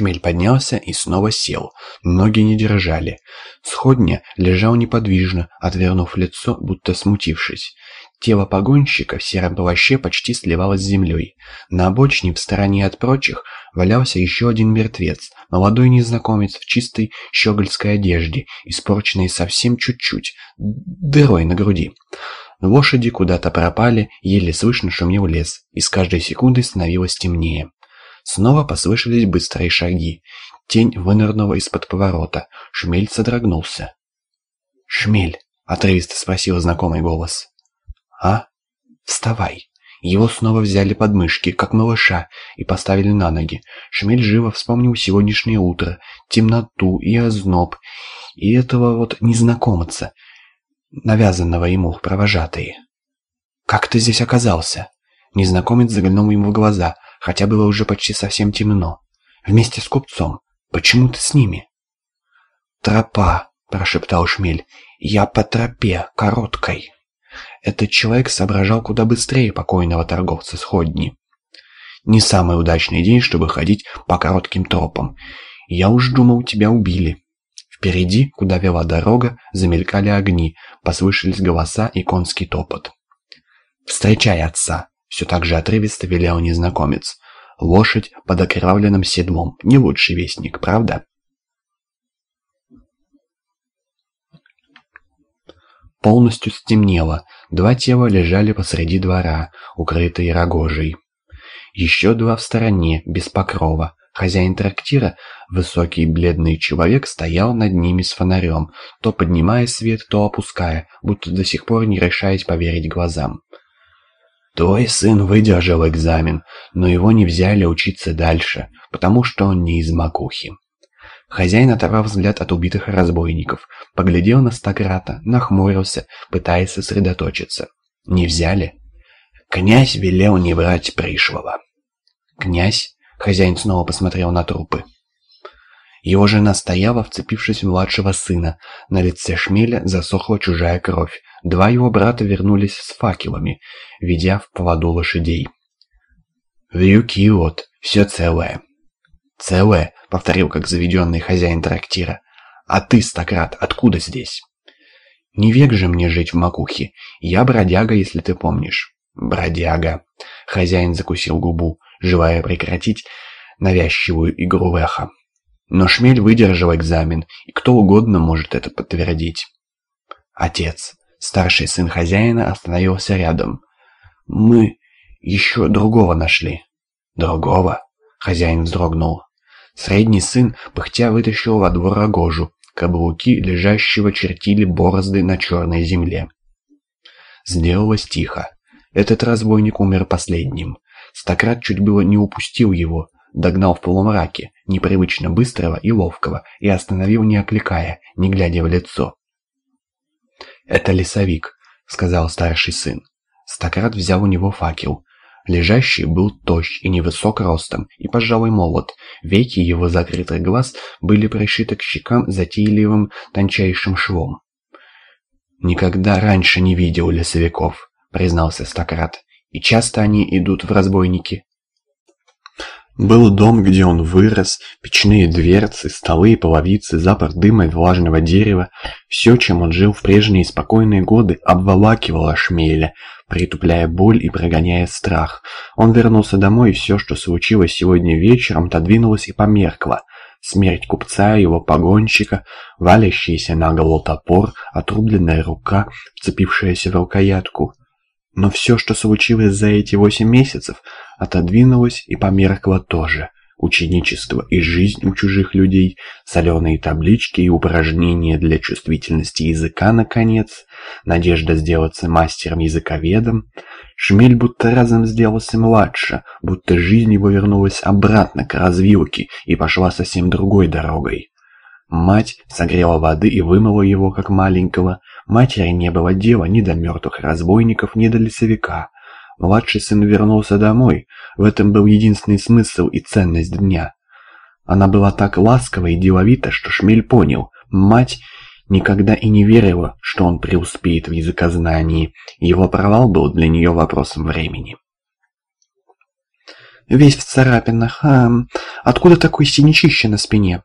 Шмель поднялся и снова сел. Ноги не держали. Сходня лежал неподвижно, отвернув лицо, будто смутившись. Тело погонщика в сером плаще почти сливалось с землей. На обочине, в стороне от прочих, валялся еще один мертвец, молодой незнакомец в чистой щегольской одежде, испорченной совсем чуть-чуть, дырой на груди. Лошади куда-то пропали, еле слышно шумел лес, и с каждой секундой становилось темнее. Снова послышались быстрые шаги. Тень вынырнула из-под поворота. Шмель содрогнулся. «Шмель!» — отрывисто спросил знакомый голос. «А? Вставай!» Его снова взяли под мышки, как малыша, и поставили на ноги. Шмель живо вспомнил сегодняшнее утро, темноту и озноб, и этого вот незнакомца, навязанного ему провожатые. «Как ты здесь оказался?» Незнакомец заглянул ему в глаза, хотя было уже почти совсем темно. «Вместе с купцом. Почему ты с ними?» «Тропа», — прошептал Шмель. «Я по тропе, короткой». Этот человек соображал куда быстрее покойного торговца сходни. Не самый удачный день, чтобы ходить по коротким тропам. Я уж думал, тебя убили. Впереди, куда вела дорога, замелькали огни, послышались голоса и конский топот. «Встречай отца!» — все так же отрывисто велел незнакомец. «Лошадь под окровавленным седлом. Не лучший вестник, правда?» Полностью стемнело, два тела лежали посреди двора, укрытые рогожей. Еще два в стороне, без покрова. Хозяин трактира, высокий бледный человек, стоял над ними с фонарем, то поднимая свет, то опуская, будто до сих пор не решаясь поверить глазам. «Твой сын выдержал экзамен, но его не взяли учиться дальше, потому что он не из макухи. Хозяин оторвал взгляд от убитых разбойников, поглядел на Стократа, нахмурился, пытаясь сосредоточиться. «Не взяли?» «Князь велел не брать пришлого». «Князь?» — хозяин снова посмотрел на трупы. Его жена стояла, вцепившись в младшего сына. На лице шмеля засохла чужая кровь. Два его брата вернулись с факелами, ведя в поводу лошадей. «Вьюки вот, все целое». «Целое?» — повторил как заведенный хозяин трактира. «А ты, Стократ, откуда здесь?» «Не век же мне жить в макухе. Я бродяга, если ты помнишь». «Бродяга». Хозяин закусил губу, желая прекратить навязчивую игру эхо. Но Шмель выдержал экзамен, и кто угодно может это подтвердить. Отец, старший сын хозяина, остановился рядом. «Мы еще другого нашли». «Другого?» — хозяин вздрогнул. Средний сын, пыхтя, вытащил во двор рогожу. Каблуки лежащего чертили борозды на черной земле. Сделалось тихо. Этот разбойник умер последним. Стократ чуть было не упустил его, догнал в полумраке, непривычно быстрого и ловкого, и остановил, не окликая, не глядя в лицо. «Это лесовик», — сказал старший сын. Стократ взял у него факел. Лежащий был тощ и невысок ростом, и, пожалуй, молод. Веки его закрытых глаз были пришиты к щекам затейливым тончайшим швом. «Никогда раньше не видел лесовиков», — признался Стократ. «И часто они идут в разбойники?» Был дом, где он вырос, печные дверцы, столы и половицы, запах дыма и влажного дерева. Все, чем он жил в прежние спокойные годы, обволакивало Шмеля, притупляя боль и прогоняя страх. Он вернулся домой, и все, что случилось сегодня вечером, отодвинулось и померкло. Смерть купца его погонщика, валящийся на голову топор, отрубленная рука, вцепившаяся в рукоятку. Но все, что случилось за эти восемь месяцев, отодвинулось и померкло тоже. Ученичество и жизнь у чужих людей, соленые таблички и упражнения для чувствительности языка, наконец, надежда сделаться мастером-языковедом. Шмель будто разом сделался младше, будто жизнь его вернулась обратно к развилке и пошла совсем другой дорогой. Мать согрела воды и вымыла его, как маленького. Матери не было дела ни до мертвых разбойников, ни до лесовика. Младший сын вернулся домой. В этом был единственный смысл и ценность дня. Она была так ласкова и деловита, что Шмель понял. Мать никогда и не верила, что он преуспеет в языкознании. Его провал был для нее вопросом времени. весь в царапинах. А откуда такое синячище на спине?»